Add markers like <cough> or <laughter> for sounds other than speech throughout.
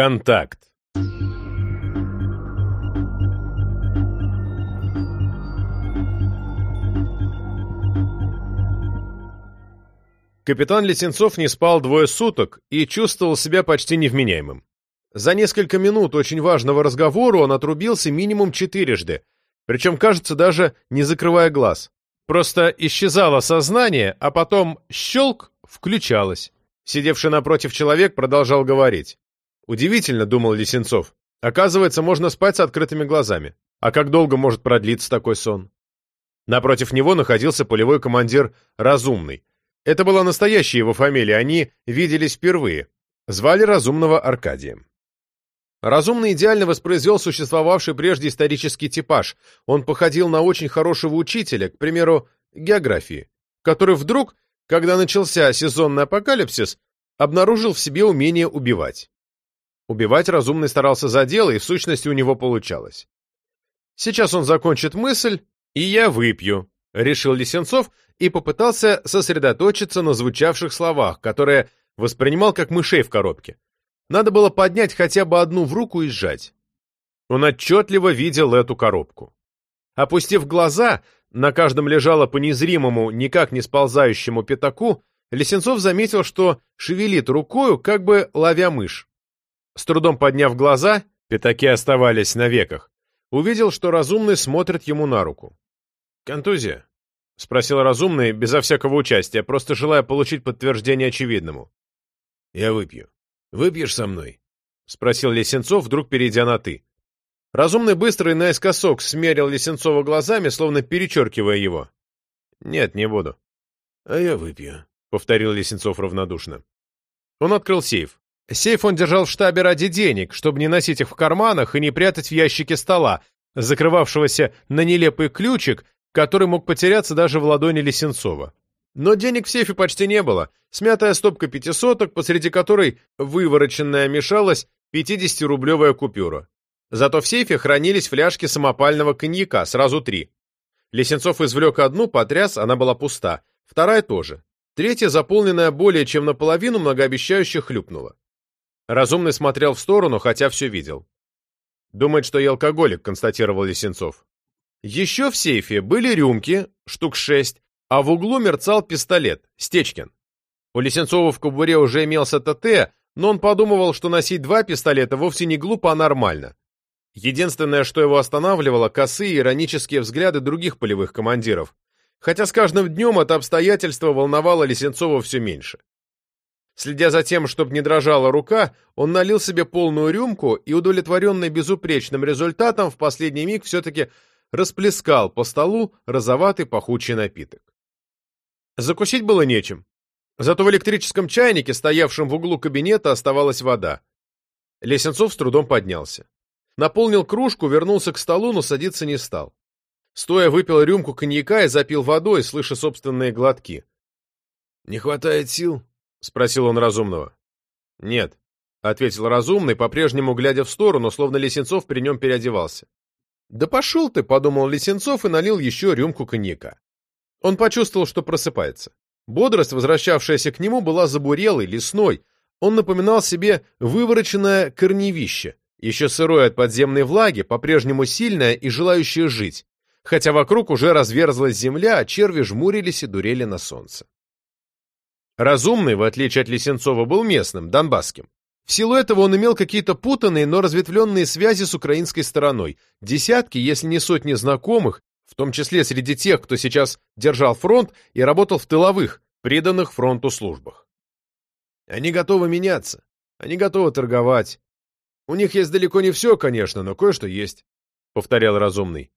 Контакт. Капитан Лесенцов не спал двое суток и чувствовал себя почти невменяемым. За несколько минут очень важного разговора он отрубился минимум четырежды, причем, кажется, даже не закрывая глаз. Просто исчезало сознание, а потом щелк включалось. Сидевший напротив человек продолжал говорить. Удивительно, думал Лисенцов. Оказывается, можно спать с открытыми глазами. А как долго может продлиться такой сон? Напротив него находился полевой командир Разумный. Это была настоящая его фамилия, они виделись впервые. Звали Разумного Аркадием. Разумный идеально воспроизвел существовавший прежде исторический типаж. Он походил на очень хорошего учителя, к примеру, географии, который вдруг, когда начался сезонный апокалипсис, обнаружил в себе умение убивать. Убивать Разумный старался за дело, и в сущности у него получалось. Сейчас он закончит мысль, и я выпью, решил Лисенцов и попытался сосредоточиться на звучавших словах, которые воспринимал как мышей в коробке. Надо было поднять хотя бы одну в руку и сжать. Он отчетливо видел эту коробку. Опустив глаза, на каждом лежало по незримому, никак не сползающему пятаку, Лисенцов заметил, что шевелит рукою, как бы ловя мышь. С трудом подняв глаза, пятаки оставались на веках, увидел, что разумный смотрит ему на руку. «Контузия?» — спросил разумный, безо всякого участия, просто желая получить подтверждение очевидному. «Я выпью. Выпьешь со мной?» — спросил Лесенцов, вдруг перейдя на «ты». Разумный быстро и наискосок смерил Лесенцова глазами, словно перечеркивая его. «Нет, не буду». «А я выпью», — повторил Лесенцов равнодушно. Он открыл сейф. Сейф он держал в штабе ради денег, чтобы не носить их в карманах и не прятать в ящике стола, закрывавшегося на нелепый ключик, который мог потеряться даже в ладони Лесенцова. Но денег в сейфе почти не было. Смятая стопка пятисоток, посреди которой вывороченная мешалась 50-рублевая купюра. Зато в сейфе хранились фляжки самопального коньяка, сразу три. Лесенцов извлек одну, потряс, она была пуста. Вторая тоже. Третья, заполненная более чем наполовину, многообещающе хлюпнула. Разумный смотрел в сторону, хотя все видел. «Думает, что я алкоголик», — констатировал Лесенцов. Еще в сейфе были рюмки, штук шесть, а в углу мерцал пистолет, Стечкин. У Лесенцова в кобуре уже имелся ТТ, но он подумывал, что носить два пистолета вовсе не глупо, а нормально. Единственное, что его останавливало, косые иронические взгляды других полевых командиров. Хотя с каждым днем это обстоятельство волновало Лесенцова все меньше. Следя за тем, чтобы не дрожала рука, он налил себе полную рюмку и, удовлетворенный безупречным результатом, в последний миг все-таки расплескал по столу розоватый пахучий напиток. Закусить было нечем. Зато в электрическом чайнике, стоявшем в углу кабинета, оставалась вода. Лесенцов с трудом поднялся. Наполнил кружку, вернулся к столу, но садиться не стал. Стоя выпил рюмку коньяка и запил водой, слыша собственные глотки. «Не хватает сил?» — спросил он разумного. «Нет», — ответил разумный, по-прежнему глядя в сторону, словно Лесенцов при нем переодевался. «Да пошел ты», — подумал Лесенцов и налил еще рюмку коньяка. Он почувствовал, что просыпается. Бодрость, возвращавшаяся к нему, была забурелой, лесной. Он напоминал себе вывороченное корневище, еще сырое от подземной влаги, по-прежнему сильное и желающее жить, хотя вокруг уже разверзлась земля, а черви жмурились и дурели на солнце. Разумный, в отличие от Лисенцова, был местным, донбасским. В силу этого он имел какие-то путанные, но разветвленные связи с украинской стороной, десятки, если не сотни знакомых, в том числе среди тех, кто сейчас держал фронт и работал в тыловых, приданных фронту службах. Они готовы меняться, они готовы торговать. У них есть далеко не все, конечно, но кое-что есть, — повторял разумный.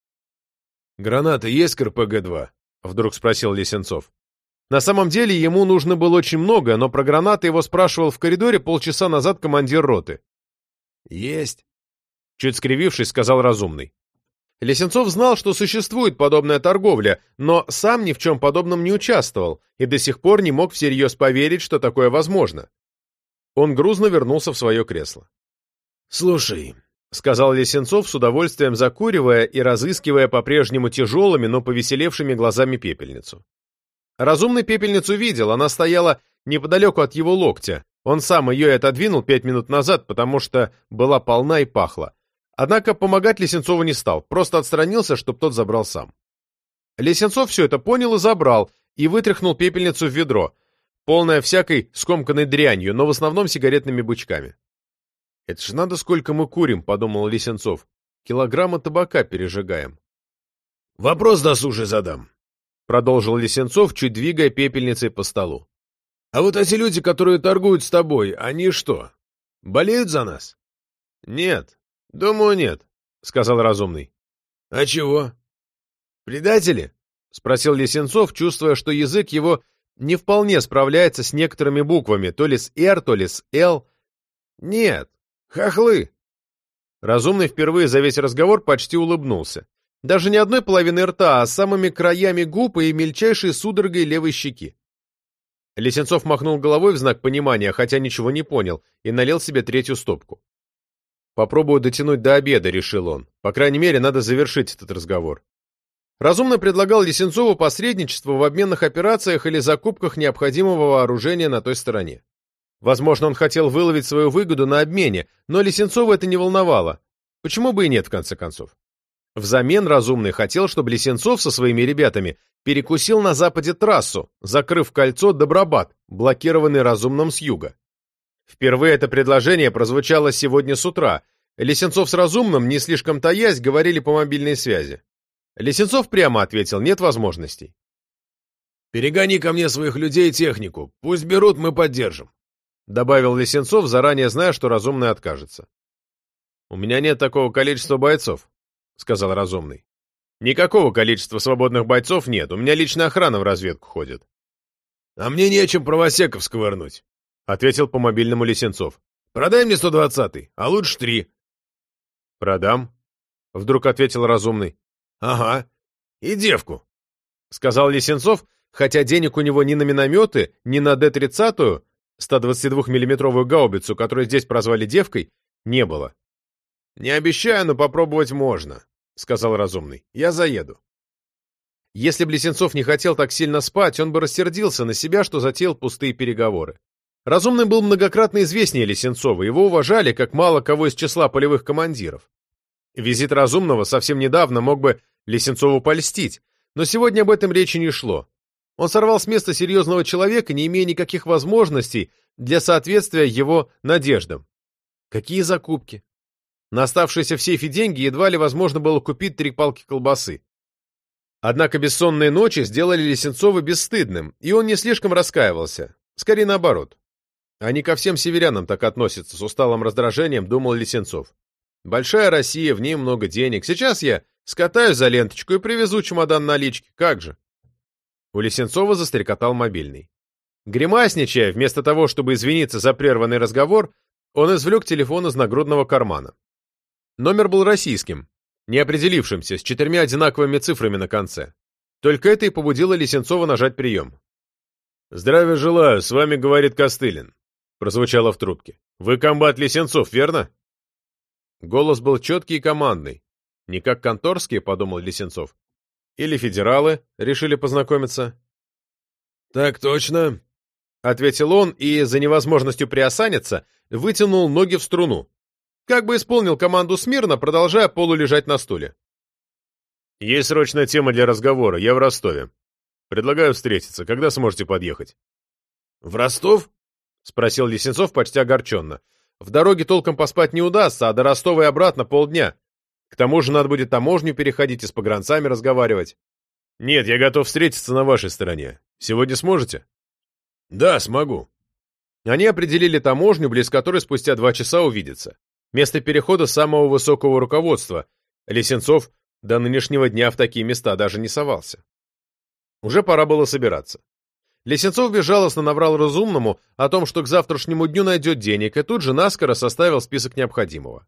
«Гранаты есть к РПГ-2?» — вдруг спросил Лисенцов. На самом деле ему нужно было очень много, но про гранаты его спрашивал в коридоре полчаса назад командир роты. «Есть», — чуть скривившись, сказал разумный. Лесенцов знал, что существует подобная торговля, но сам ни в чем подобном не участвовал и до сих пор не мог всерьез поверить, что такое возможно. Он грузно вернулся в свое кресло. «Слушай», — сказал Лесенцов с удовольствием закуривая и разыскивая по-прежнему тяжелыми, но повеселевшими глазами пепельницу. Разумный пепельницу видел, она стояла неподалеку от его локтя, Он сам ее и отодвинул пять минут назад, потому что была полна и пахла. Однако помогать Лисенцову не стал, просто отстранился, чтобы тот забрал сам. Лисенцов все это понял и забрал, и вытряхнул пепельницу в ведро, полное всякой скомканной дрянью, но в основном сигаретными бычками. «Это ж надо, сколько мы курим», — подумал Лисенцов. «Килограмма табака пережигаем». «Вопрос досужий задам», — продолжил Лисенцов, чуть двигая пепельницей по столу. «А вот эти люди, которые торгуют с тобой, они что, болеют за нас?» «Нет, думаю, нет», — сказал разумный. «А чего? Предатели?» — спросил Лисенцов, чувствуя, что язык его не вполне справляется с некоторыми буквами, то ли с «Р», то ли с «Л». «Нет, Хохлы!» Разумный впервые за весь разговор почти улыбнулся. Даже не одной половины рта, а самыми краями губ и мельчайшей судорогой левой щеки. Лисенцов махнул головой в знак понимания, хотя ничего не понял, и налил себе третью стопку. «Попробую дотянуть до обеда», — решил он. «По крайней мере, надо завершить этот разговор». Разумно предлагал Лисенцову посредничество в обменных операциях или закупках необходимого вооружения на той стороне. Возможно, он хотел выловить свою выгоду на обмене, но Лисенцова это не волновало. Почему бы и нет, в конце концов? Взамен Разумный хотел, чтобы Лисенцов со своими ребятами перекусил на западе трассу, закрыв кольцо Добробат, блокированный Разумным с юга. Впервые это предложение прозвучало сегодня с утра. Лисенцов с Разумным, не слишком таясь, говорили по мобильной связи. Лисенцов прямо ответил, нет возможностей. «Перегони ко мне своих людей и технику. Пусть берут, мы поддержим». — добавил Лисенцов, заранее зная, что разумный откажется. «У меня нет такого количества бойцов», — сказал разумный. «Никакого количества свободных бойцов нет, у меня личная охрана в разведку ходит». «А мне нечем правосеков сковырнуть», — ответил по мобильному Лисенцов. «Продай мне 120-й, а лучше три». «Продам», — вдруг ответил разумный. «Ага, и девку», — сказал Лисенцов, хотя денег у него ни на минометы, ни на Д-30, 122-миллиметровую гаубицу, которую здесь прозвали девкой, не было. «Не обещаю, но попробовать можно», — сказал разумный. «Я заеду». Если бы не хотел так сильно спать, он бы рассердился на себя, что затеял пустые переговоры. Разумный был многократно известнее Лисенцова, его уважали как мало кого из числа полевых командиров. Визит Разумного совсем недавно мог бы Лисенцову польстить, но сегодня об этом речи не шло. Он сорвал с места серьезного человека, не имея никаких возможностей для соответствия его надеждам. Какие закупки? На оставшиеся в сейфе деньги едва ли возможно было купить три палки колбасы. Однако бессонные ночи сделали Лисенцова бесстыдным, и он не слишком раскаивался. Скорее наоборот. Они ко всем северянам так относятся, с усталым раздражением думал Лисенцов. Большая Россия, в ней много денег. Сейчас я скатаюсь за ленточку и привезу чемодан налички. Как же? У Лисенцова застрекотал мобильный. Гримасничая, вместо того, чтобы извиниться за прерванный разговор, он извлек телефон из нагрудного кармана. Номер был российским, неопределившимся, с четырьмя одинаковыми цифрами на конце. Только это и побудило Лисенцова нажать прием. «Здравия желаю, с вами говорит Костылин», — прозвучало в трубке. «Вы комбат Лисенцов, верно?» Голос был четкий и командный. «Не как конторские», — подумал Лисенцов. Или федералы решили познакомиться? «Так точно», — ответил он и, за невозможностью приосаниться, вытянул ноги в струну. Как бы исполнил команду смирно, продолжая полулежать на стуле. «Есть срочная тема для разговора. Я в Ростове. Предлагаю встретиться. Когда сможете подъехать?» «В Ростов?» — спросил Лисенцов почти огорченно. «В дороге толком поспать не удастся, а до Ростова и обратно полдня. К тому же надо будет таможню переходить и с погранцами разговаривать. Нет, я готов встретиться на вашей стороне. Сегодня сможете? Да, смогу. Они определили таможню, близ которой спустя два часа увидятся. Место перехода самого высокого руководства. Лисенцов до нынешнего дня в такие места даже не совался. Уже пора было собираться. Лисенцов безжалостно наврал разумному о том, что к завтрашнему дню найдет денег, и тут же наскоро составил список необходимого.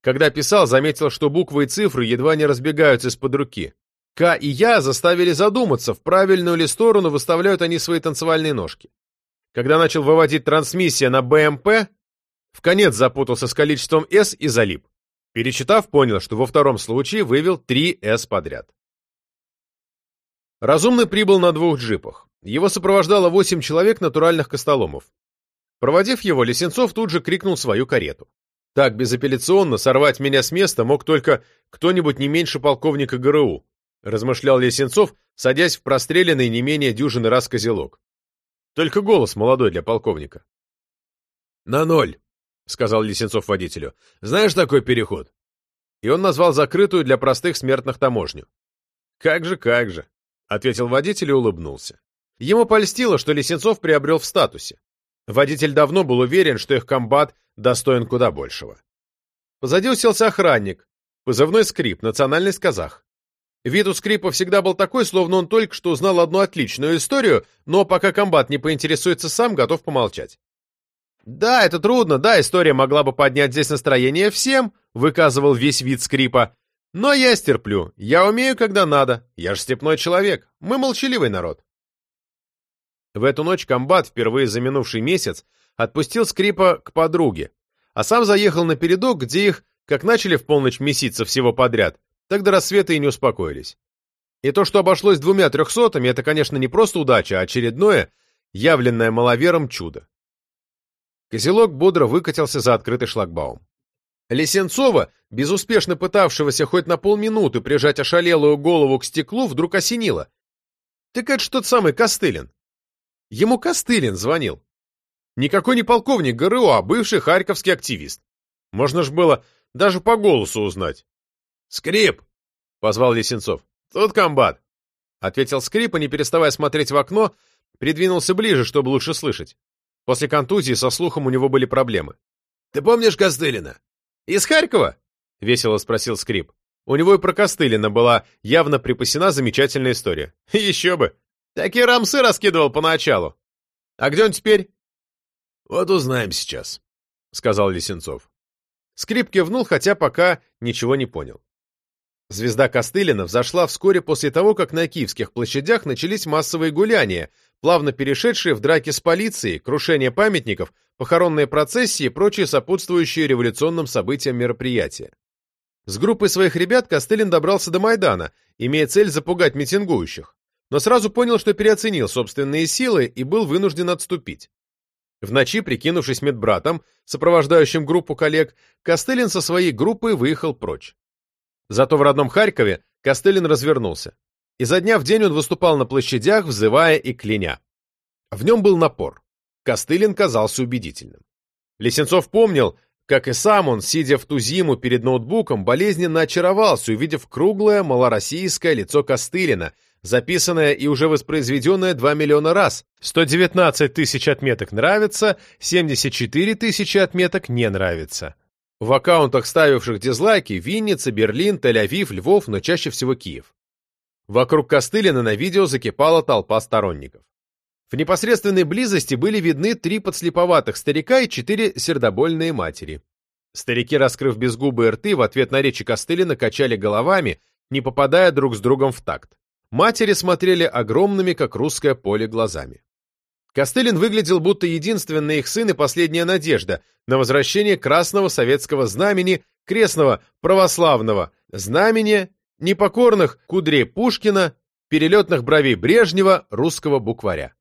Когда писал, заметил, что буквы и цифры едва не разбегаются из-под руки. К и Я заставили задуматься, в правильную ли сторону выставляют они свои танцевальные ножки. Когда начал выводить трансмиссия на БМП, в конец запутался с количеством «С» и залип. Перечитав, понял, что во втором случае вывел три «С» подряд. Разумный прибыл на двух джипах. Его сопровождало восемь человек натуральных костоломов. Проводив его, Лисенцов тут же крикнул свою карету. Так безапелляционно сорвать меня с места мог только кто-нибудь не меньше полковника ГРУ, размышлял Лисенцов, садясь в простреленный не менее дюжины раз козелок. Только голос молодой для полковника. «На ноль», — сказал Лисенцов водителю. «Знаешь такой переход?» И он назвал закрытую для простых смертных таможню. «Как же, как же», — ответил водитель и улыбнулся. Ему польстило, что Лисенцов приобрел в статусе. Водитель давно был уверен, что их комбат достоин куда большего. Позади уселся охранник, позывной скрип, национальность казах. Вид у скрипа всегда был такой, словно он только что узнал одну отличную историю, но пока комбат не поинтересуется сам, готов помолчать. «Да, это трудно, да, история могла бы поднять здесь настроение всем», выказывал весь вид скрипа. «Но я стерплю, я умею, когда надо, я же степной человек, мы молчаливый народ». В эту ночь комбат, впервые за минувший месяц, отпустил скрипа к подруге, а сам заехал на передок, где их, как начали в полночь меситься всего подряд, так до рассвета и не успокоились. И то, что обошлось двумя трехсотами, это, конечно, не просто удача, а очередное, явленное маловером чудо. Козелок бодро выкатился за открытый шлагбаум. Лисенцова, безуспешно пытавшегося хоть на полминуты прижать ошалелую голову к стеклу, вдруг осенило. Так это ж тот самый Костылин. Ему Костылин звонил. Никакой не полковник ГРУ, а бывший харьковский активист. Можно ж было даже по голосу узнать. «Скрип!» — позвал Лисенцов. «Тут комбат!» — ответил Скрип, и, не переставая смотреть в окно, придвинулся ближе, чтобы лучше слышать. После контузии со слухом у него были проблемы. «Ты помнишь Костылина?» «Из Харькова?» — весело спросил Скрип. У него и про Костылина была явно припасена замечательная история. <laughs> Еще бы! Такие рамсы раскидывал поначалу. А где он теперь? Вот узнаем сейчас, сказал Лисенцов. Скрип кивнул, хотя пока ничего не понял. Звезда Костылина взошла вскоре после того, как на киевских площадях начались массовые гуляния, плавно перешедшие в драки с полицией, крушение памятников, похоронные процессии и прочие сопутствующие революционным событиям мероприятия. С группой своих ребят Костылин добрался до Майдана, имея цель запугать митингующих но сразу понял, что переоценил собственные силы и был вынужден отступить. В ночи, прикинувшись медбратом, сопровождающим группу коллег, Костылин со своей группой выехал прочь. Зато в родном Харькове Костылин развернулся. Изо дня в день он выступал на площадях, взывая и кляня. В нем был напор. Костылин казался убедительным. Лисенцов помнил, как и сам он, сидя в ту зиму перед ноутбуком, болезненно очаровался, увидев круглое малороссийское лицо Костылина, записанное и уже воспроизведенное 2 миллиона раз. 119 тысяч отметок нравится, 74 тысячи отметок не нравится. В аккаунтах, ставивших дизлайки, Винница, Берлин, Тель-Авив, Львов, но чаще всего Киев. Вокруг Костылина на видео закипала толпа сторонников. В непосредственной близости были видны три подслеповатых старика и четыре сердобольные матери. Старики, раскрыв безгубые рты, в ответ на речи Костылина качали головами, не попадая друг с другом в такт. Матери смотрели огромными, как русское поле, глазами. Костылин выглядел будто единственный их сын и последняя надежда на возвращение красного советского знамени, крестного православного знамени, непокорных кудрей Пушкина, перелетных бровей Брежнева, русского букваря.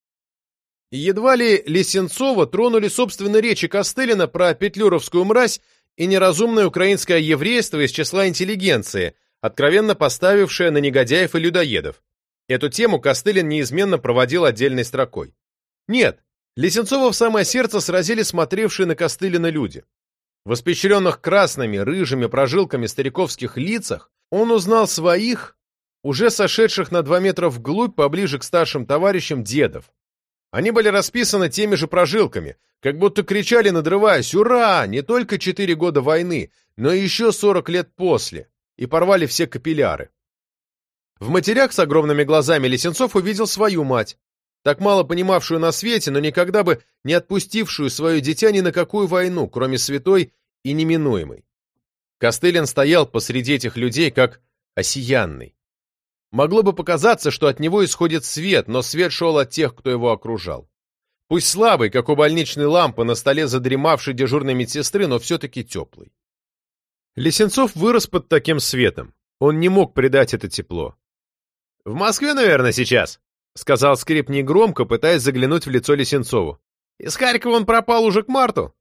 Едва ли Лисенцова тронули собственно речи Костылина про петлюровскую мразь и неразумное украинское еврейство из числа интеллигенции, откровенно поставившая на негодяев и людоедов. Эту тему Костылин неизменно проводил отдельной строкой. Нет, Лисенцова в самое сердце сразили смотревшие на Костылина люди. В испещренных красными, рыжими прожилками стариковских лицах он узнал своих, уже сошедших на два метра вглубь поближе к старшим товарищам дедов. Они были расписаны теми же прожилками, как будто кричали, надрываясь «Ура! Не только четыре года войны, но еще сорок лет после!» и порвали все капилляры. В матерях с огромными глазами Лисенцов увидел свою мать, так мало понимавшую на свете, но никогда бы не отпустившую свое дитя ни на какую войну, кроме святой и неминуемой. Костылин стоял посреди этих людей, как осиянный. Могло бы показаться, что от него исходит свет, но свет шел от тех, кто его окружал. Пусть слабый, как у больничной лампы на столе задремавшей дежурной медсестры, но все-таки теплый. Лисенцов вырос под таким светом. Он не мог предать это тепло. «В Москве, наверное, сейчас», — сказал скрип негромко, пытаясь заглянуть в лицо Лисенцову. Из Харькова он пропал уже к марту.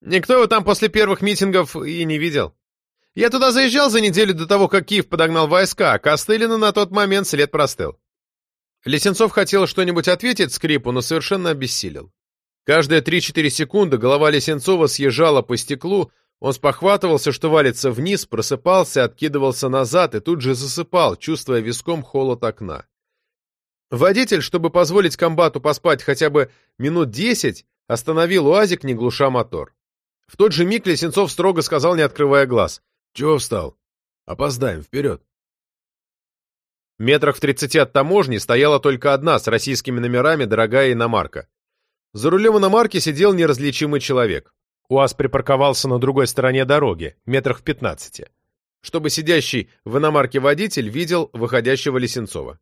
Никто его там после первых митингов и не видел. Я туда заезжал за неделю до того, как Киев подогнал войска, а Костылина на тот момент след простыл. Лисенцов хотел что-нибудь ответить скрипу, но совершенно обессилел. Каждые 3-4 секунды голова Лисенцова съезжала по стеклу, он спохватывался, что валится вниз, просыпался, откидывался назад и тут же засыпал, чувствуя виском холод окна. Водитель, чтобы позволить комбату поспать хотя бы минут десять, остановил УАЗик, не глуша мотор. В тот же миг Лисенцов строго сказал, не открывая глаз. «Чего встал? Опоздаем, вперед!» Метрах в тридцати от таможни стояла только одна, с российскими номерами, дорогая иномарка. За рулем иномарки сидел неразличимый человек. УАЗ припарковался на другой стороне дороги, метрах в пятнадцати, чтобы сидящий в иномарке водитель видел выходящего Лисенцова.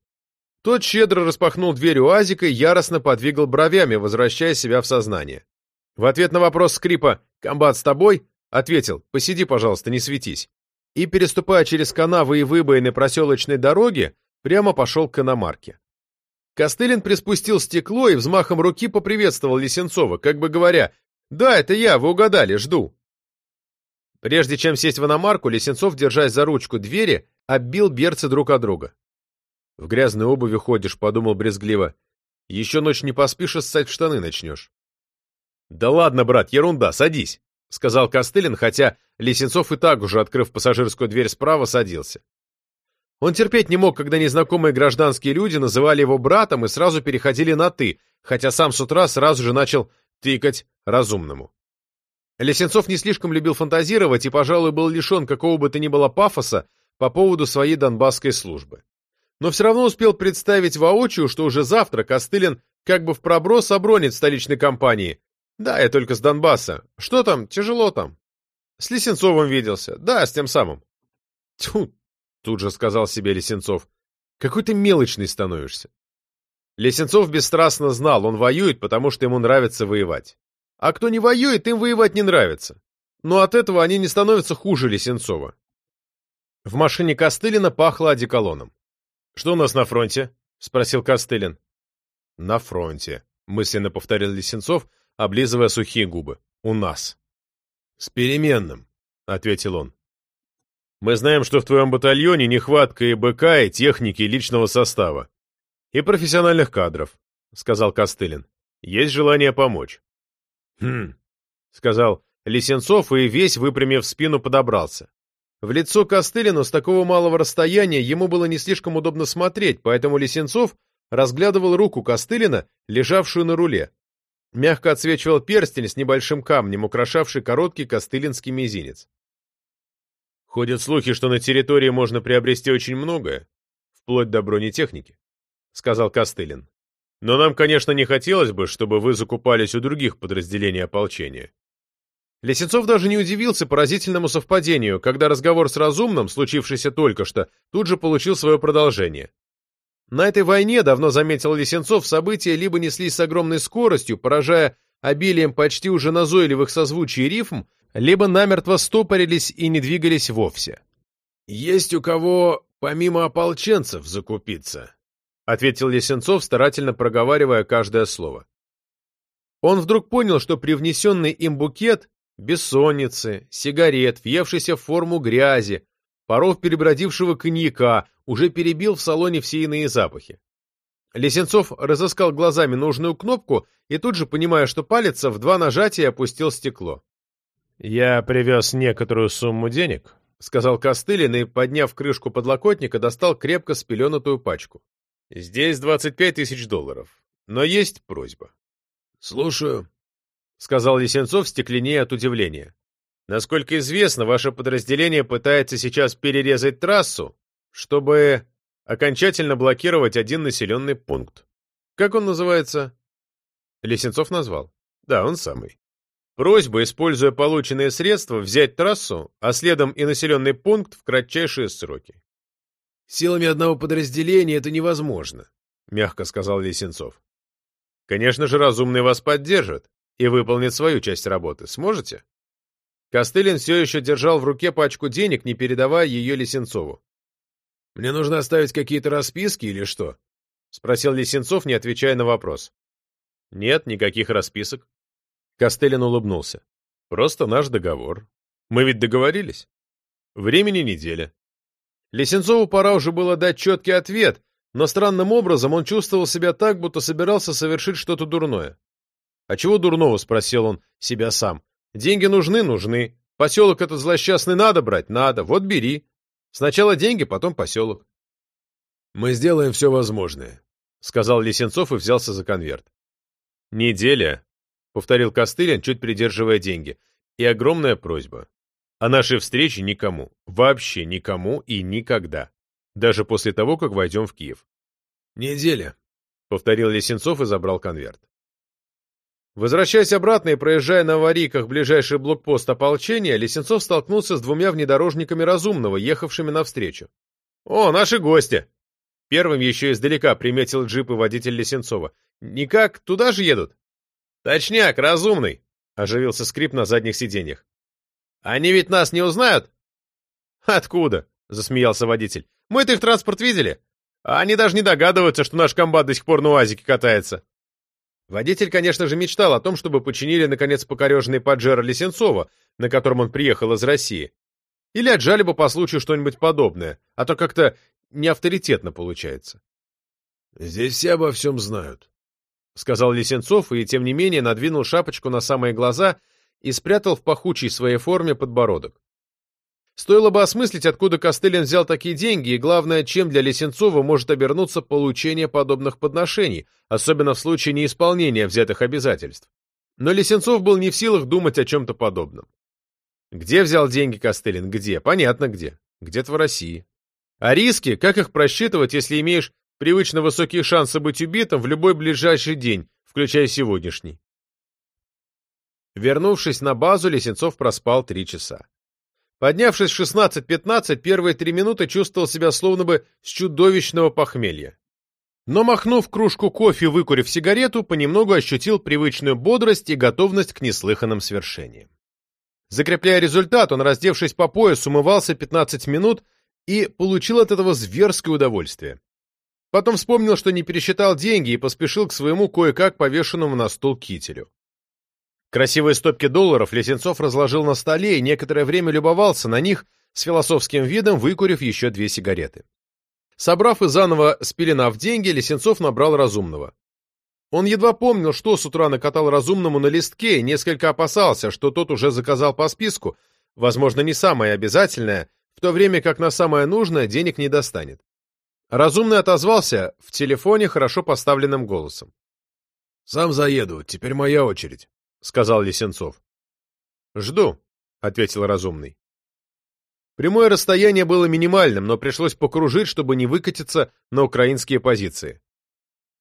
Тот щедро распахнул дверь УАЗика и яростно подвигал бровями, возвращая себя в сознание. В ответ на вопрос скрипа «Комбат с тобой?» Ответил «Посиди, пожалуйста, не светись». И, переступая через канавы и выбоины проселочной дороги, прямо пошел к иномарке. Костылин приспустил стекло и взмахом руки поприветствовал Лисенцова, как бы говоря «Да, это я, вы угадали, жду». Прежде чем сесть в иномарку, Лисенцов, держась за ручку двери, оббил берцы друг от друга. В грязной обуви ходишь, подумал брезгливо. Еще ночь не поспишь, и ссать в штаны начнешь. Да ладно, брат, ерунда, садись, сказал Костылин, хотя Лисенцов и так уже, открыв пассажирскую дверь справа, садился. Он терпеть не мог, когда незнакомые гражданские люди называли его братом и сразу переходили на «ты», хотя сам с утра сразу же начал тыкать разумному. Лисенцов не слишком любил фантазировать и, пожалуй, был лишен какого бы то ни было пафоса по поводу своей донбасской службы но все равно успел представить воочию, что уже завтра Костылин как бы в проброс обронит столичной компании. Да, я только с Донбасса. Что там? Тяжело там. С Лисенцовым виделся. Да, с тем самым. Тьфу, тут же сказал себе Лисенцов. Какой ты мелочный становишься. Лисенцов бесстрастно знал, он воюет, потому что ему нравится воевать. А кто не воюет, им воевать не нравится. Но от этого они не становятся хуже Лисенцова. В машине Костылина пахло одеколоном. «Что у нас на фронте?» — спросил Костылин. «На фронте», — мысленно повторил Лисенцов, облизывая сухие губы. «У нас». «С переменным», — ответил он. «Мы знаем, что в твоем батальоне нехватка и БК, и техники, и личного состава. И профессиональных кадров», — сказал Костылин. «Есть желание помочь». «Хм», — сказал Лисенцов и весь, выпрямив спину, подобрался. В лицо Костылину с такого малого расстояния ему было не слишком удобно смотреть, поэтому Лисенцов разглядывал руку Костылина, лежавшую на руле. Мягко отсвечивал перстень с небольшим камнем, украшавший короткий костылинский мизинец. «Ходят слухи, что на территории можно приобрести очень многое, вплоть до бронетехники», — сказал Костылин. «Но нам, конечно, не хотелось бы, чтобы вы закупались у других подразделений ополчения. Лесенцов даже не удивился поразительному совпадению, когда разговор с разумным, случившийся только что, тут же получил свое продолжение. На этой войне, давно заметил Лесенцов, события либо неслись с огромной скоростью, поражая обилием почти уже назойливых созвучий рифм, либо намертво стопорились и не двигались вовсе. «Есть у кого, помимо ополченцев, закупиться», — ответил Лесенцов, старательно проговаривая каждое слово. Он вдруг понял, что привнесенный им букет бессонницы, сигарет, въевшейся в форму грязи, паров перебродившего коньяка, уже перебил в салоне все иные запахи. Лесенцов разыскал глазами нужную кнопку и тут же, понимая, что палится, в два нажатия опустил стекло. «Я привез некоторую сумму денег», — сказал Костылин и, подняв крышку подлокотника, достал крепко спеленутую пачку. «Здесь 25 тысяч долларов, но есть просьба». «Слушаю», — сказал Лисенцов, стекленея от удивления. «Насколько известно, ваше подразделение пытается сейчас перерезать трассу, чтобы окончательно блокировать один населенный пункт. Как он называется?» Лисенцов назвал. «Да, он самый. Просьба, используя полученные средства, взять трассу, а следом и населенный пункт в кратчайшие сроки». «Силами одного подразделения это невозможно», — мягко сказал Лисенцов. «Конечно же, разумный вас поддержит и выполнит свою часть работы. Сможете?» Костылин все еще держал в руке пачку денег, не передавая ее Лисенцову. «Мне нужно оставить какие-то расписки или что?» — спросил Лисенцов, не отвечая на вопрос. «Нет, никаких расписок», Костелин улыбнулся. Просто наш договор. Мы ведь договорились. Времени неделя. Лесенцову пора уже было дать четкий ответ, но странным образом он чувствовал себя так, будто собирался совершить что-то дурное. «А чего дурного?» — спросил он себя сам. «Деньги нужны? Нужны. Поселок этот злосчастный надо брать? Надо. Вот бери. Сначала деньги, потом поселок». «Мы сделаем все возможное», — сказал Лисенцов и взялся за конверт. «Неделя», — повторил Костылин, чуть придерживая деньги, — «и огромная просьба. О нашей встрече никому, вообще никому и никогда, даже после того, как войдем в Киев». «Неделя», — повторил Лисенцов и забрал конверт. Возвращаясь обратно и проезжая на аварийках ближайший блокпост ополчения, Лисенцов столкнулся с двумя внедорожниками Разумного, ехавшими навстречу. «О, наши гости!» Первым еще издалека приметил джип и водитель Лисенцова. «Никак, туда же едут?» «Точняк, Разумный!» — оживился скрип на задних сиденьях. «Они ведь нас не узнают?» «Откуда?» — засмеялся водитель. «Мы-то их транспорт видели. А они даже не догадываются, что наш комбат до сих пор на УАЗике катается». Водитель, конечно же, мечтал о том, чтобы починили, наконец, покореженный Паджеро Лисенцова, на котором он приехал из России. Или отжали бы по случаю что-нибудь подобное, а то как-то неавторитетно получается. «Здесь все обо всем знают», — сказал Лисенцов и, тем не менее, надвинул шапочку на самые глаза и спрятал в пахучей своей форме подбородок. Стоило бы осмыслить, откуда Костылин взял такие деньги, и главное, чем для Лисенцова может обернуться получение подобных подношений, особенно в случае неисполнения взятых обязательств. Но Лисенцов был не в силах думать о чем-то подобном. Где взял деньги Костылин? Где? Понятно где. Где-то в России. А риски, как их просчитывать, если имеешь привычно высокие шансы быть убитым в любой ближайший день, включая сегодняшний? Вернувшись на базу, Лисенцов проспал три часа. Поднявшись в 16.15, первые три минуты чувствовал себя словно бы с чудовищного похмелья. Но, махнув кружку кофе и выкурив сигарету, понемногу ощутил привычную бодрость и готовность к неслыханным свершениям. Закрепляя результат, он, раздевшись по пояс, умывался 15 минут и получил от этого зверское удовольствие. Потом вспомнил, что не пересчитал деньги и поспешил к своему кое-как повешенному на стол кителю. Красивые стопки долларов Лесенцов разложил на столе и некоторое время любовался на них, с философским видом выкурив еще две сигареты. Собрав и заново спеленав деньги, Лесенцов набрал разумного. Он едва помнил, что с утра накатал разумному на листке и несколько опасался, что тот уже заказал по списку, возможно, не самое обязательное, в то время как на самое нужное денег не достанет. Разумный отозвался в телефоне хорошо поставленным голосом. «Сам заеду, теперь моя очередь». — сказал Лисенцов. «Жду», — ответил разумный. Прямое расстояние было минимальным, но пришлось покружить, чтобы не выкатиться на украинские позиции.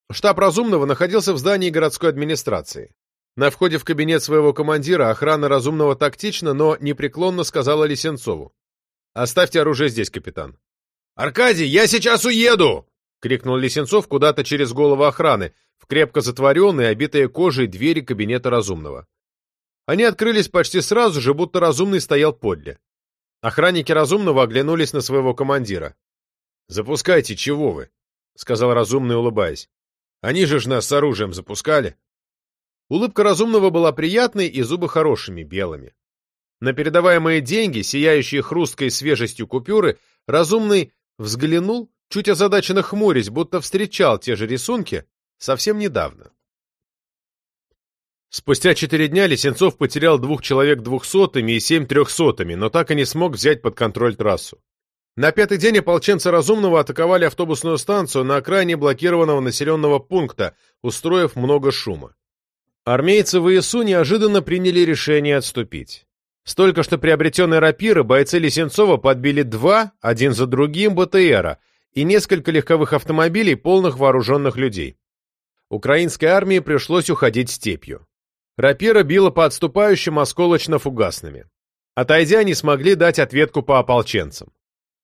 Штаб Разумного находился в здании городской администрации. На входе в кабинет своего командира охрана Разумного тактично, но непреклонно сказала Лисенцову. «Оставьте оружие здесь, капитан». «Аркадий, я сейчас уеду!» — крикнул Лисенцов куда-то через голову охраны, в крепко затворенные, обитые кожей двери кабинета Разумного. Они открылись почти сразу же, будто Разумный стоял подле. Охранники Разумного оглянулись на своего командира. «Запускайте, чего вы?» — сказал Разумный, улыбаясь. «Они же ж нас с оружием запускали». Улыбка Разумного была приятной и зубы хорошими, белыми. На передаваемые деньги, сияющие хрусткой свежестью купюры, Разумный взглянул, чуть озадаченно хмурясь, будто встречал те же рисунки, Совсем недавно. Спустя четыре дня Лисенцов потерял двух человек двухсотыми и семь трехсотыми, но так и не смог взять под контроль трассу. На пятый день ополченцы Разумного атаковали автобусную станцию на окраине блокированного населенного пункта, устроив много шума. Армейцы ВСУ неожиданно приняли решение отступить. Столько что приобретенные рапиры бойцы Лисенцова подбили два, один за другим, БТРа и несколько легковых автомобилей, полных вооруженных людей украинской армии пришлось уходить степью. Рапира била по отступающим осколочно-фугасными. Отойдя, они смогли дать ответку по ополченцам.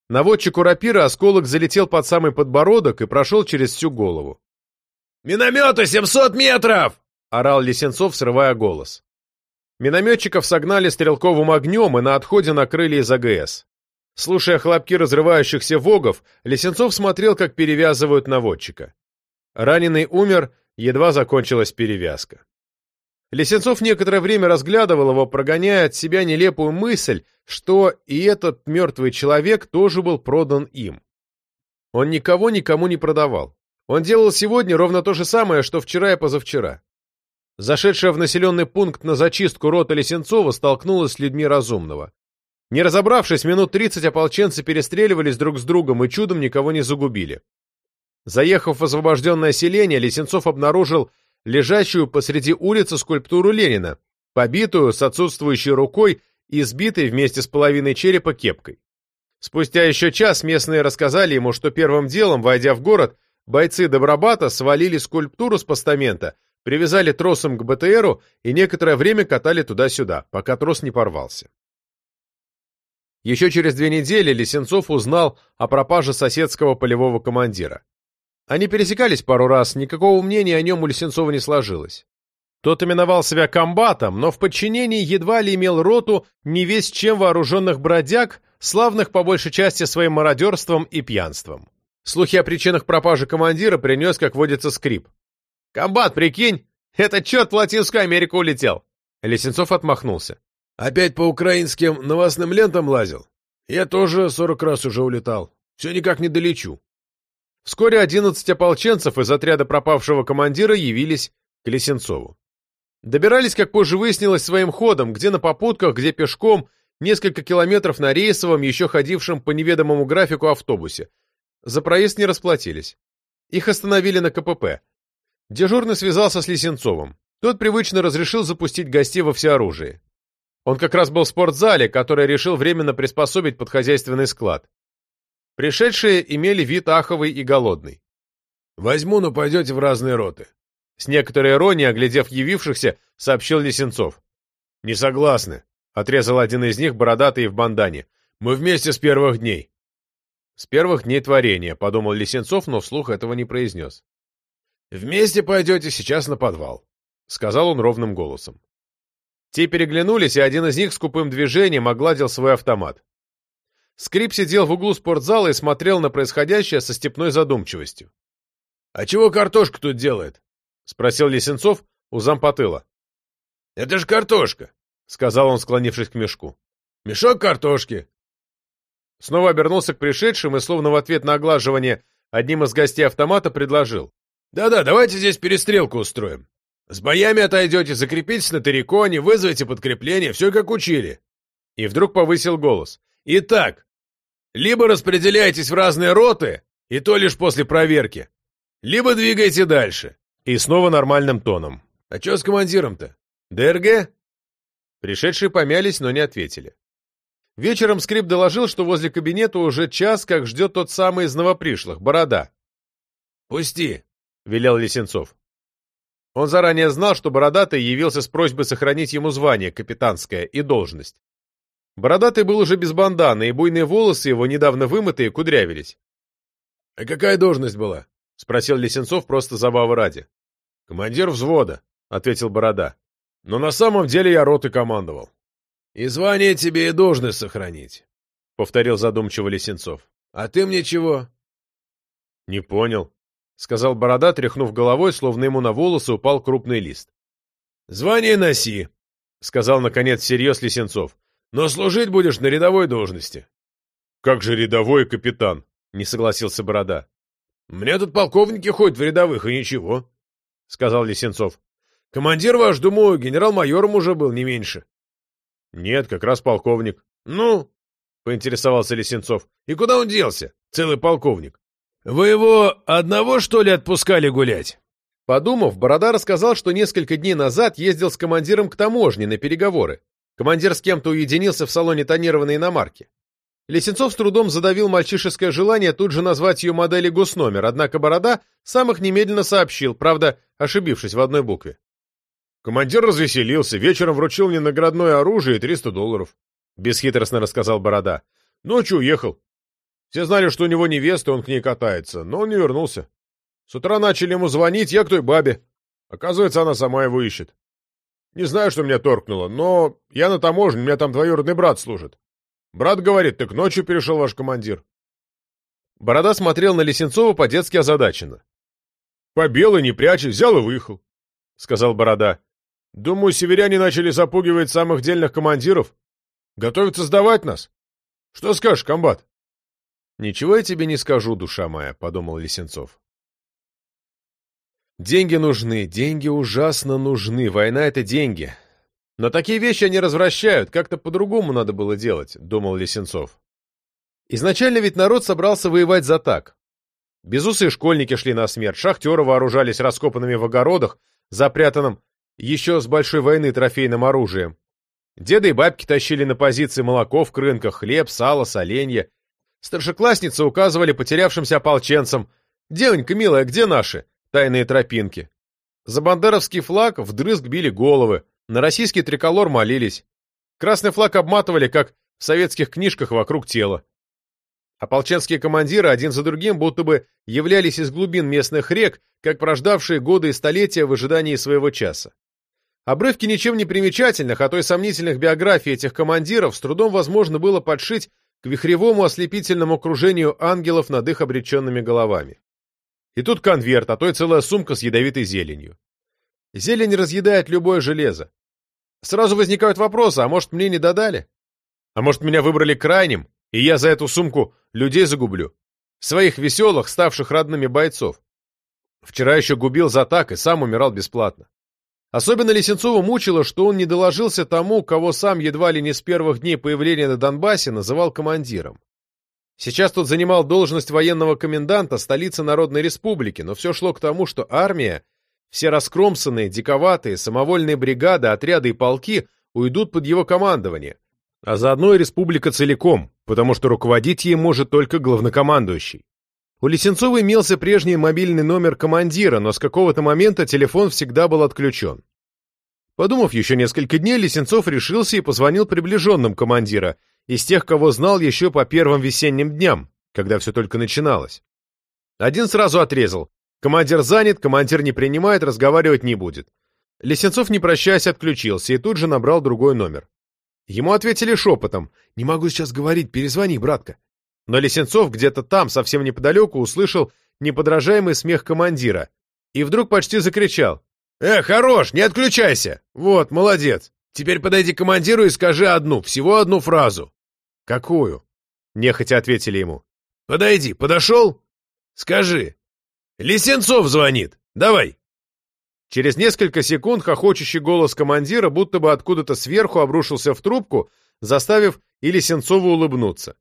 Наводчику рапира осколок залетел под самый подбородок и прошел через всю голову. «Минометы 700 метров!» — орал Лисенцов, срывая голос. Минометчиков согнали стрелковым огнем и на отходе накрыли из АГС. Слушая хлопки разрывающихся вогов, Лисенцов смотрел, как перевязывают наводчика. Раненый умер, едва закончилась перевязка. Лисенцов некоторое время разглядывал его, прогоняя от себя нелепую мысль, что и этот мертвый человек тоже был продан им. Он никого никому не продавал. Он делал сегодня ровно то же самое, что вчера и позавчера. Зашедшая в населенный пункт на зачистку рота Лисенцова столкнулась с людьми разумного. Не разобравшись, минут тридцать ополченцы перестреливались друг с другом и чудом никого не загубили. Заехав в освобожденное селение, Лисенцов обнаружил лежащую посреди улицы скульптуру Ленина, побитую с отсутствующей рукой и сбитой вместе с половиной черепа кепкой. Спустя еще час местные рассказали ему, что первым делом, войдя в город, бойцы Добробата свалили скульптуру с постамента, привязали тросом к БТРу и некоторое время катали туда-сюда, пока трос не порвался. Еще через две недели Лисенцов узнал о пропаже соседского полевого командира. Они пересекались пару раз, никакого мнения о нем у Лисенцова не сложилось. Тот именовал себя комбатом, но в подчинении едва ли имел роту не весь чем вооруженных бродяг, славных по большей части своим мародерством и пьянством. Слухи о причинах пропажи командира принес, как водится, скрип. «Комбат, прикинь, этот черт в Латинскую Америку улетел!» Лисенцов отмахнулся. «Опять по украинским новостным лентам лазил? Я тоже сорок раз уже улетал. Все никак не долечу». Вскоре одиннадцать ополченцев из отряда пропавшего командира явились к Лесенцову. Добирались, как позже выяснилось, своим ходом, где на попутках, где пешком, несколько километров на рейсовом, еще ходившем по неведомому графику автобусе. За проезд не расплатились. Их остановили на КПП. Дежурный связался с Лисенцовым. Тот привычно разрешил запустить гостей во всеоружие. Он как раз был в спортзале, который решил временно приспособить под хозяйственный склад. Пришедшие имели вид аховый и голодный. «Возьму, но пойдете в разные роты», — с некоторой иронией, оглядев явившихся, сообщил Лисенцов. «Не согласны», — отрезал один из них, бородатый в бандане. «Мы вместе с первых дней». «С первых дней творения», — подумал Лисенцов, но вслух этого не произнес. «Вместе пойдете сейчас на подвал», — сказал он ровным голосом. Те переглянулись, и один из них скупым движением огладил свой автомат. Скрип сидел в углу спортзала и смотрел на происходящее со степной задумчивостью. — А чего картошка тут делает? — спросил Лисенцов у зампотыла. — Это ж картошка, — сказал он, склонившись к мешку. — Мешок картошки. Снова обернулся к пришедшим и, словно в ответ на оглаживание, одним из гостей автомата предложил. «Да-да, давайте здесь перестрелку устроим. С боями отойдете, закрепитесь на Терриконе, вызовите подкрепление, все как учили». И вдруг повысил голос. «Итак, либо распределяйтесь в разные роты, и то лишь после проверки, либо двигайте дальше. И снова нормальным тоном. А что с командиром-то? ДРГ? Пришедшие помялись, но не ответили. Вечером Скрип доложил, что возле кабинета уже час, как ждет тот самый из новопришлых, Борода. «Пусти», — велел Лисенцов. Он заранее знал, что Бородатый явился с просьбой сохранить ему звание капитанское и должность. Бородатый был уже без банданы, и буйные волосы его, недавно вымытые, кудрявились. — А какая должность была? — спросил Лисенцов просто забавы ради. — Командир взвода, — ответил Борода. — Но на самом деле я роты командовал. — И звание тебе и должность сохранить, — повторил задумчиво Лисенцов. — А ты мне чего? — Не понял, — сказал Борода, тряхнув головой, словно ему на волосы упал крупный лист. — Звание носи, — сказал, наконец, всерьез Лисенцов. Но служить будешь на рядовой должности. — Как же рядовой капитан? — не согласился Борода. — Мне тут полковники ходят в рядовых, и ничего, — сказал Лисенцов. — Командир ваш, думаю, генерал-майором уже был, не меньше. — Нет, как раз полковник. — Ну? — поинтересовался Лисенцов. — И куда он делся, целый полковник? — Вы его одного, что ли, отпускали гулять? Подумав, Борода рассказал, что несколько дней назад ездил с командиром к таможне на переговоры. Командир с кем-то уединился в салоне тонированной иномарки. Лесенцов с трудом задавил мальчишеское желание тут же назвать ее модели госномер, однако Борода сам их немедленно сообщил, правда, ошибившись в одной букве. Командир развеселился, вечером вручил мне наградное оружие и 300 долларов. Бесхитростно рассказал Борода. Ночью уехал. Все знали, что у него невеста, он к ней катается, но он не вернулся. С утра начали ему звонить, я к той бабе. Оказывается, она сама его ищет. Не знаю, что меня торкнуло, но я на таможне, у меня там двоюродный брат служит. Брат говорит, так ночью перешел ваш командир. Борода смотрел на Лисенцова по-детски озадаченно. — По белой не прячь, взял и выехал, — сказал Борода. Думаю, северяне начали запугивать самых дельных командиров. Готовятся сдавать нас. Что скажешь, комбат? Ничего я тебе не скажу, душа моя, подумал Лисенцов. Деньги нужны, деньги ужасно нужны, война — это деньги. Но такие вещи они развращают, как-то по-другому надо было делать, думал Лисенцов. Изначально ведь народ собрался воевать за так. Безусые школьники шли на смерть, шахтеры вооружались раскопанными в огородах, запрятанным еще с большой войны трофейным оружием. Деды и бабки тащили на позиции молоко в крынках, хлеб, сало, соленья. Старшеклассницы указывали потерявшимся ополченцам. «Девонька милая, где наши?» Тайные тропинки. За бандеровский флаг вдрызг били головы, на российский триколор молились. Красный флаг обматывали, как в советских книжках вокруг тела. Ополченские командиры один за другим будто бы являлись из глубин местных рек, как прождавшие годы и столетия в ожидании своего часа. Обрывки ничем не примечательных, а то и сомнительных биографий этих командиров с трудом возможно было подшить к вихревому ослепительному окружению ангелов над их обреченными головами. И тут конверт, а то и целая сумка с ядовитой зеленью. Зелень разъедает любое железо. Сразу возникают вопросы, а может, мне не додали? А может, меня выбрали крайним, и я за эту сумку людей загублю. Своих веселых, ставших родными бойцов. Вчера еще губил за так и сам умирал бесплатно. Особенно Лисенцова мучило, что он не доложился тому, кого сам едва ли не с первых дней появления на Донбассе называл командиром. Сейчас тот занимал должность военного коменданта столицы Народной Республики, но все шло к тому, что армия, все раскромсанные, диковатые, самовольные бригады, отряды и полки уйдут под его командование, а заодно и республика целиком, потому что руководить ей может только главнокомандующий. У Лисенцова имелся прежний мобильный номер командира, но с какого-то момента телефон всегда был отключен. Подумав еще несколько дней, Лисенцов решился и позвонил приближенным командира, из тех, кого знал еще по первым весенним дням, когда все только начиналось. Один сразу отрезал. Командир занят, командир не принимает, разговаривать не будет. Лисенцов, не прощаясь, отключился и тут же набрал другой номер. Ему ответили шепотом. «Не могу сейчас говорить, перезвони, братка». Но Лисенцов где-то там, совсем неподалеку, услышал неподражаемый смех командира и вдруг почти закричал. «Э, хорош, не отключайся! Вот, молодец! Теперь подойди к командиру и скажи одну, всего одну фразу». «Какую?» — нехотя ответили ему. «Подойди, подошел? Скажи. Лисенцов звонит. Давай!» Через несколько секунд хохочущий голос командира будто бы откуда-то сверху обрушился в трубку, заставив и Лисенцова улыбнуться.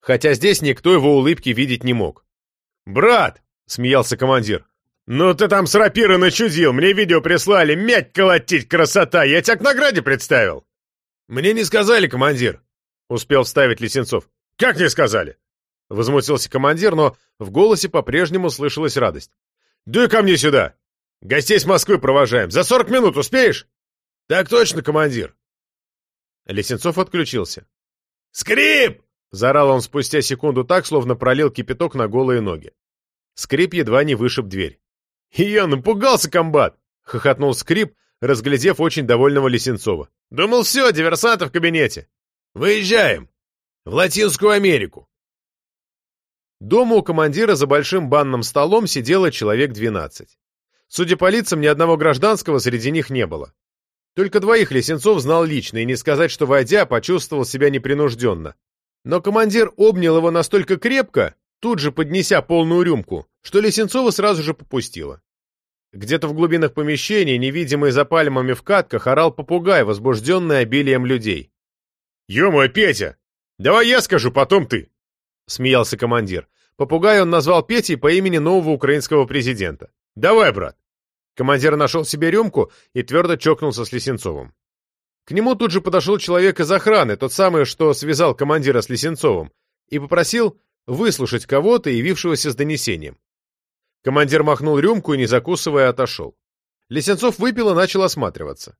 Хотя здесь никто его улыбки видеть не мог. «Брат!» — смеялся командир. «Ну ты там с рапиры начудил, мне видео прислали, мять колотить, красота, я тебя к награде представил!» «Мне не сказали, командир!» — успел вставить Лисенцов. «Как не сказали?» — возмутился командир, но в голосе по-прежнему слышалась радость. «Дуй ко мне сюда! Гостей с Москвы провожаем. За сорок минут успеешь? Так точно, командир. Лесенцов отключился. Скрип! Заорал он спустя секунду так, словно пролил кипяток на голые ноги. Скрип едва не вышиб дверь. «Ее напугался комбат!» — хохотнул Скрип, разглядев очень довольного Лисенцова. «Думал, все, диверсанты в кабинете. Выезжаем! В Латинскую Америку!» Дома у командира за большим банным столом сидело человек двенадцать. Судя по лицам, ни одного гражданского среди них не было. Только двоих Лесенцов знал лично, и не сказать, что, войдя, почувствовал себя непринужденно. Но командир обнял его настолько крепко, тут же поднеся полную рюмку, что Лесенцова сразу же попустила. Где-то в глубинах помещения, невидимый за пальмами в катках, орал попугай, возбужденный обилием людей. «Ё-моё, Петя! Давай я скажу, потом ты!» — смеялся командир. Попугай он назвал Петей по имени нового украинского президента. «Давай, брат!» Командир нашел себе рюмку и твердо чокнулся с Лисенцовым. К нему тут же подошел человек из охраны, тот самый, что связал командира с Лисенцовым, и попросил выслушать кого-то, явившегося с донесением. Командир махнул рюмку и, не закусывая, отошел. Лисенцов выпил и начал осматриваться.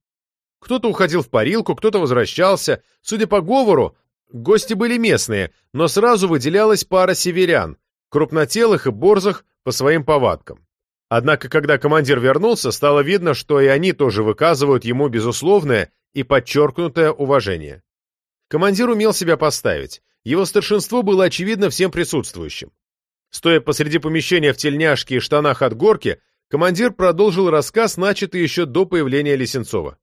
Кто-то уходил в парилку, кто-то возвращался. Судя по говору, гости были местные, но сразу выделялась пара северян, крупнотелых и борзых по своим повадкам. Однако, когда командир вернулся, стало видно, что и они тоже выказывают ему безусловное и подчеркнутое уважение. Командир умел себя поставить. Его старшинство было очевидно всем присутствующим. Стоя посреди помещения в тельняшке и штанах от горки, командир продолжил рассказ, начатый еще до появления Лисенцова.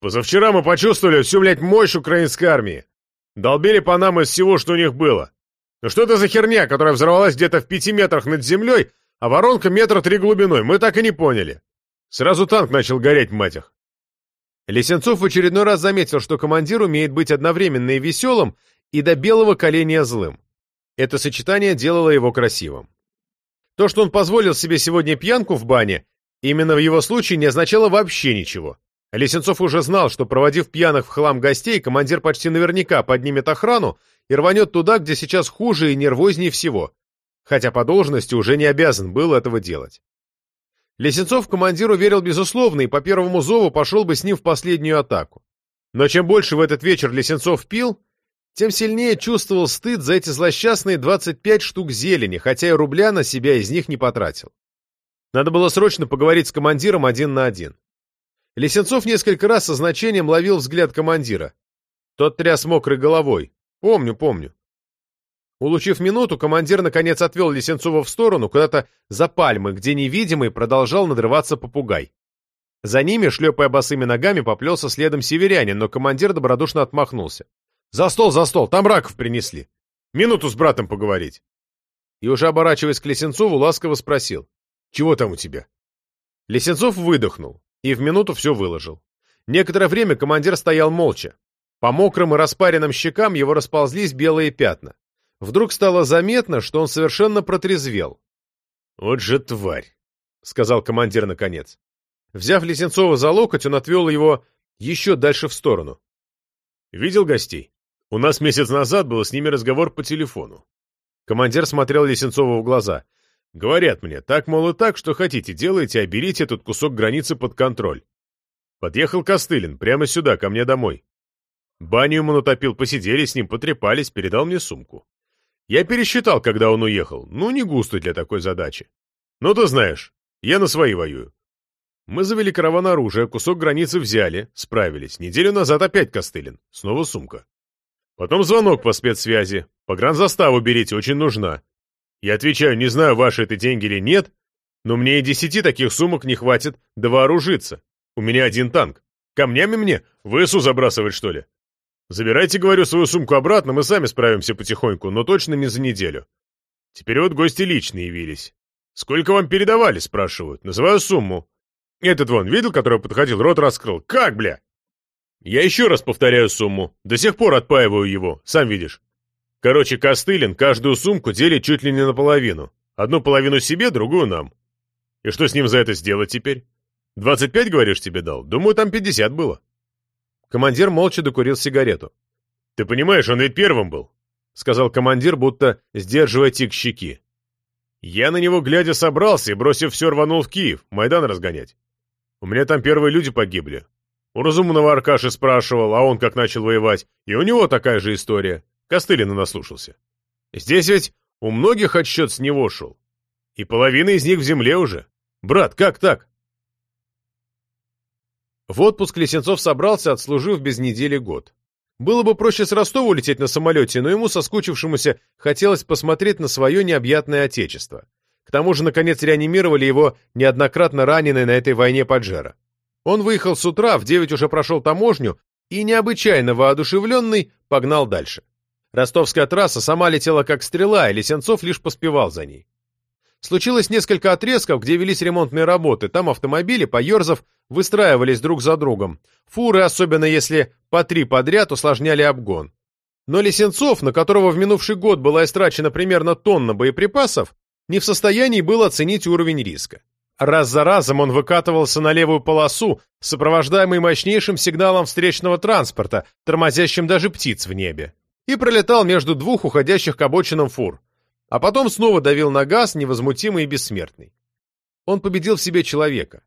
Позавчера мы почувствовали всю, блядь, мощь украинской армии. Долбили по нам из всего, что у них было. Ну что это за херня, которая взорвалась где-то в пяти метрах над землей, а воронка метра три глубиной? Мы так и не поняли. Сразу танк начал гореть, мать их. Лисенцов в очередной раз заметил, что командир умеет быть одновременно и веселым, и до белого коленя злым. Это сочетание делало его красивым. То, что он позволил себе сегодня пьянку в бане, именно в его случае не означало вообще ничего. Лисенцов уже знал, что, проводив пьяных в хлам гостей, командир почти наверняка поднимет охрану и рванет туда, где сейчас хуже и нервознее всего, хотя по должности уже не обязан был этого делать. Лисенцов командиру верил безусловно и по первому зову пошел бы с ним в последнюю атаку. Но чем больше в этот вечер Лисенцов пил, тем сильнее чувствовал стыд за эти злосчастные 25 штук зелени, хотя и рубля на себя из них не потратил. Надо было срочно поговорить с командиром один на один. Лисенцов несколько раз со значением ловил взгляд командира. Тот тряс мокрой головой. «Помню, помню». Улучив минуту, командир наконец отвел Лисенцова в сторону, куда-то за пальмы, где невидимый продолжал надрываться попугай. За ними, шлепая босыми ногами, поплелся следом северянин, но командир добродушно отмахнулся. «За стол, за стол, там раков принесли. Минуту с братом поговорить». И уже оборачиваясь к Лисенцову, ласково спросил. «Чего там у тебя?» Лисенцов выдохнул и в минуту все выложил. Некоторое время командир стоял молча. По мокрым и распаренным щекам его расползлись белые пятна. Вдруг стало заметно, что он совершенно протрезвел. «Вот же тварь!» — сказал командир наконец. Взяв Лисенцова за локоть, он отвел его еще дальше в сторону. «Видел гостей? У нас месяц назад был с ними разговор по телефону». Командир смотрел Лисенцову в глаза. «Говорят мне, так, мол, и так, что хотите, делайте, а берите этот кусок границы под контроль». Подъехал Костылин, прямо сюда, ко мне домой. Баню ему натопил, посидели с ним, потрепались, передал мне сумку. Я пересчитал, когда он уехал. Ну, не густо для такой задачи. Ну, ты знаешь, я на свои воюю. Мы завели караван оружия, кусок границы взяли, справились. Неделю назад опять Костылин. Снова сумка. Потом звонок по спецсвязи. Погранзаставу берите, очень нужна. Я отвечаю, не знаю, ваши это деньги или нет, но мне и десяти таких сумок не хватит да вооружиться. У меня один танк. Камнями мне? В ИСУ забрасывать, что ли? Забирайте, говорю, свою сумку обратно, мы сами справимся потихоньку, но точно не за неделю. Теперь вот гости лично явились. Сколько вам передавали, спрашивают. Называю сумму. Этот вон, видел, который подходил, рот раскрыл. Как, бля? Я еще раз повторяю сумму. До сих пор отпаиваю его, сам видишь. Короче, Костылин каждую сумку делит чуть ли не наполовину. Одну половину себе, другую нам. И что с ним за это сделать теперь? Двадцать пять, говоришь, тебе дал? Думаю, там пятьдесят было. Командир молча докурил сигарету. «Ты понимаешь, он ведь первым был», — сказал командир, будто сдерживая тик щеки. «Я на него глядя собрался и, бросив все, рванул в Киев, Майдан разгонять. У меня там первые люди погибли. У разумного Аркаши спрашивал, а он как начал воевать, и у него такая же история. Костылина наслушался. Здесь ведь у многих отсчет с него шел. И половина из них в земле уже. Брат, как так? В отпуск Лисенцов собрался, отслужив без недели год. Было бы проще с Ростова улететь на самолете, но ему, соскучившемуся, хотелось посмотреть на свое необъятное отечество. К тому же, наконец, реанимировали его неоднократно раненый на этой войне Паджеро. Он выехал с утра, в девять уже прошел таможню и, необычайно воодушевленный, погнал дальше. Ростовская трасса сама летела как стрела, и Лисенцов лишь поспевал за ней. Случилось несколько отрезков, где велись ремонтные работы. Там автомобили, поерзав, выстраивались друг за другом. Фуры, особенно если по три подряд, усложняли обгон. Но Лисенцов, на которого в минувший год была истрачена примерно тонна боеприпасов, не в состоянии был оценить уровень риска. Раз за разом он выкатывался на левую полосу, сопровождаемый мощнейшим сигналом встречного транспорта, тормозящим даже птиц в небе, и пролетал между двух уходящих к обочинам фур а потом снова давил на газ, невозмутимый и бессмертный. Он победил в себе человека.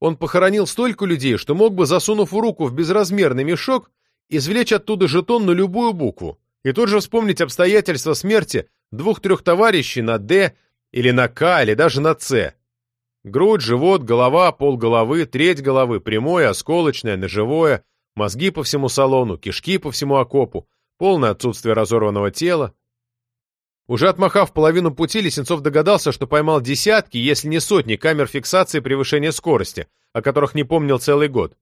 Он похоронил столько людей, что мог бы, засунув руку в безразмерный мешок, извлечь оттуда жетон на любую букву и тут же вспомнить обстоятельства смерти двух-трех товарищей на «Д» или на «К» или даже на «С». Грудь, живот, голова, полголовы, треть головы, прямое, осколочное, ножевое, мозги по всему салону, кишки по всему окопу, полное отсутствие разорванного тела, уже отмахав половину пути, Лисенцов догадался, что поймал десятки, если не сотни камер фиксации превышения скорости, о которых не помнил целый год.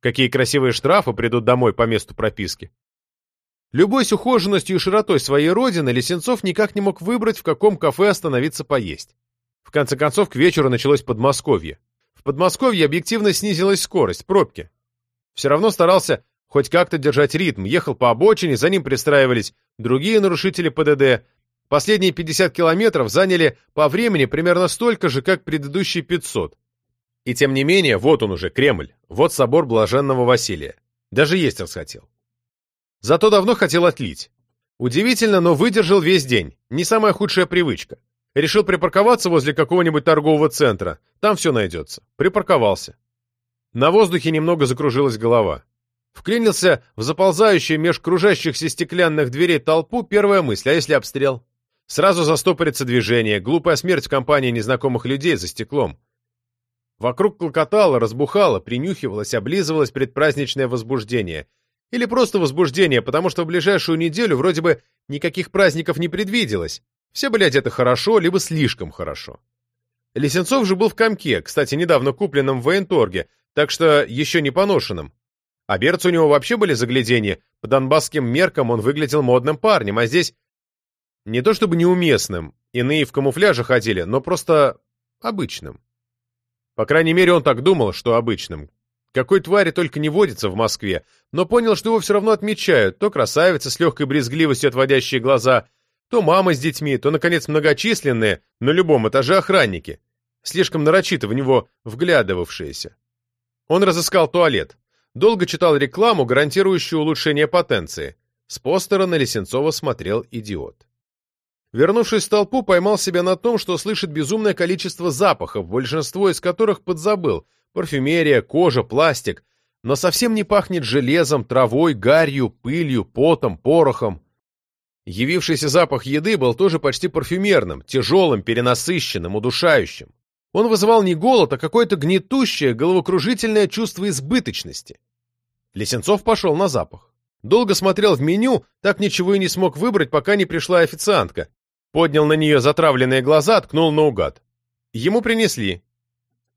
какие красивые штрафы придут домой по месту прописки. Любой ухоженностью и широтой своей родины Лисенцов никак не мог выбрать, в каком кафе остановиться поесть. В конце концов, к вечеру началось Подмосковье. В Подмосковье объективно снизилась скорость, пробки. Все равно старался хоть как-то держать ритм, ехал по обочине, за ним пристраивались другие нарушители ПДД. Последние 50 километров заняли по времени примерно столько же, как предыдущие 500. И тем не менее, вот он уже, Кремль, вот собор Блаженного Василия. Даже есть расхотел. Зато давно хотел отлить. Удивительно, но выдержал весь день. Не самая худшая привычка. Решил припарковаться возле какого-нибудь торгового центра. Там все найдется. Припарковался. На воздухе немного закружилась голова. Вклинился в заползающую меж кружащихся стеклянных дверей толпу первая мысль, а если обстрел? Сразу застопорится движение, глупая смерть в компании незнакомых людей за стеклом. Вокруг клокотало, разбухало, принюхивалось, облизывалось предпраздничное возбуждение. Или просто возбуждение, потому что в ближайшую неделю вроде бы никаких праздников не предвиделось. Все были одеты хорошо, либо слишком хорошо. Лисенцов же был в комке, кстати, недавно купленном в военторге, так что еще не поношенном. А берцы у него вообще были загляденья, по донбасским меркам он выглядел модным парнем, а здесь не то чтобы неуместным, иные в камуфляже ходили, но просто обычным. По крайней мере, он так думал, что обычным. Какой твари только не водится в Москве, но понял, что его все равно отмечают, то красавица с легкой брезгливостью отводящие глаза, то мама с детьми, то, наконец, многочисленные на любом этаже охранники, слишком нарочито в него вглядывавшиеся. Он разыскал туалет. Долго читал рекламу, гарантирующую улучшение потенции. С постера на Лисенцова смотрел идиот. Вернувшись в толпу, поймал себя на том, что слышит безумное количество запахов, большинство из которых подзабыл. Парфюмерия, кожа, пластик. Но совсем не пахнет железом, травой, гарью, пылью, потом, порохом. Явившийся запах еды был тоже почти парфюмерным, тяжелым, перенасыщенным, удушающим. Он вызывал не голод, а какое-то гнетущее, головокружительное чувство избыточности. Лисенцов пошел на запах. Долго смотрел в меню, так ничего и не смог выбрать, пока не пришла официантка. Поднял на нее затравленные глаза, ткнул наугад. Ему принесли.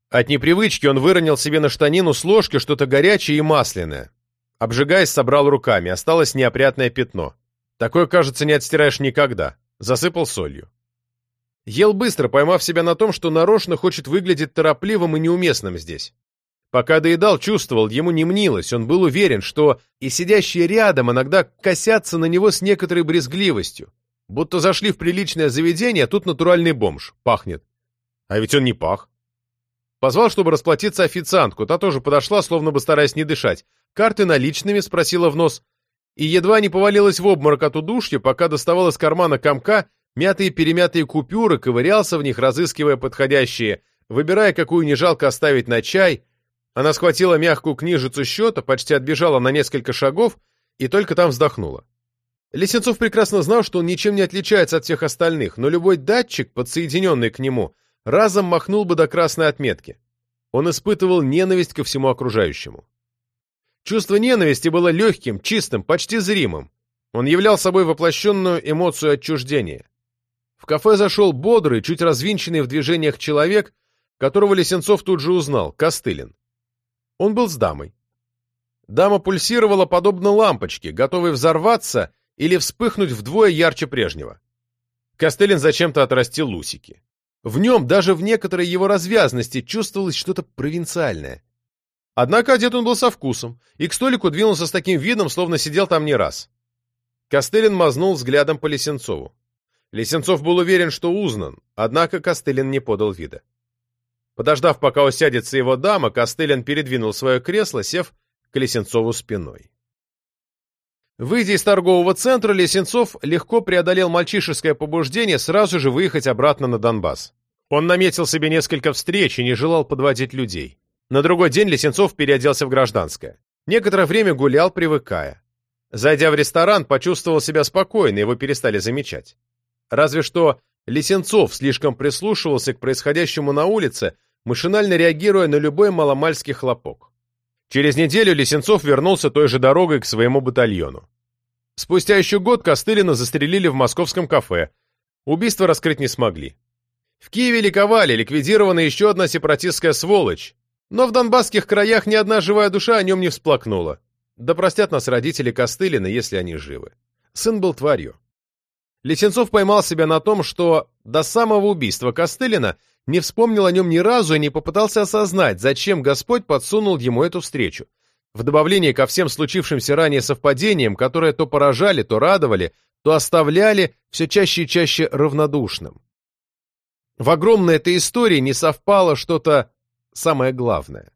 От непривычки он выронил себе на штанину с ложки что-то горячее и масляное. Обжигаясь, собрал руками, осталось неопрятное пятно. Такое, кажется, не отстираешь никогда. Засыпал солью. Ел быстро, поймав себя на том, что нарочно хочет выглядеть торопливым и неуместным здесь. Пока доедал, чувствовал, ему не мнилось, он был уверен, что и сидящие рядом иногда косятся на него с некоторой брезгливостью. Будто зашли в приличное заведение, а тут натуральный бомж, пахнет. А ведь он не пах. Позвал, чтобы расплатиться официантку, та тоже подошла, словно бы стараясь не дышать. «Карты наличными?» — спросила в нос. И едва не повалилась в обморок от удушья, пока доставал из кармана комка мятые-перемятые купюры, ковырялся в них, разыскивая подходящие, выбирая, какую не жалко оставить на чай. Она схватила мягкую книжицу счета, почти отбежала на несколько шагов и только там вздохнула. Лисенцов прекрасно знал, что он ничем не отличается от всех остальных, но любой датчик, подсоединенный к нему, разом махнул бы до красной отметки. Он испытывал ненависть ко всему окружающему. Чувство ненависти было легким, чистым, почти зримым. Он являл собой воплощенную эмоцию отчуждения. В кафе зашел бодрый, чуть развинченный в движениях человек, которого Лисенцов тут же узнал, Костылин. Он был с дамой. Дама пульсировала подобно лампочке, готовой взорваться или вспыхнуть вдвое ярче прежнего. Костылин зачем-то отрастил усики. В нем, даже в некоторой его развязности, чувствовалось что-то провинциальное. Однако одет он был со вкусом, и к столику двинулся с таким видом, словно сидел там не раз. Костылин мазнул взглядом по Лисенцову. Лисенцов был уверен, что узнан, однако Костылин не подал вида. Подождав, пока усядется его дама, Костылин передвинул свое кресло, сев к Лисенцову спиной. Выйдя из торгового центра, Лисенцов легко преодолел мальчишеское побуждение сразу же выехать обратно на Донбасс. Он наметил себе несколько встреч и не желал подводить людей. На другой день Лисенцов переоделся в гражданское. Некоторое время гулял, привыкая. Зайдя в ресторан, почувствовал себя спокойно, его перестали замечать. Разве что Лисенцов слишком прислушивался к происходящему на улице, машинально реагируя на любой маломальский хлопок. Через неделю Лисенцов вернулся той же дорогой к своему батальону. Спустя еще год Костылина застрелили в московском кафе. Убийство раскрыть не смогли. В Киеве ликовали, ликвидирована еще одна сепаратистская сволочь. Но в донбасских краях ни одна живая душа о нем не всплакнула. Да простят нас родители Костылина, если они живы. Сын был тварью. Лисенцов поймал себя на том, что до самого убийства Костылина не вспомнил о нем ни разу и не попытался осознать, зачем Господь подсунул ему эту встречу. В добавлении ко всем случившимся ранее совпадениям, которые то поражали, то радовали, то оставляли все чаще и чаще равнодушным. В огромной этой истории не совпало что-то самое главное.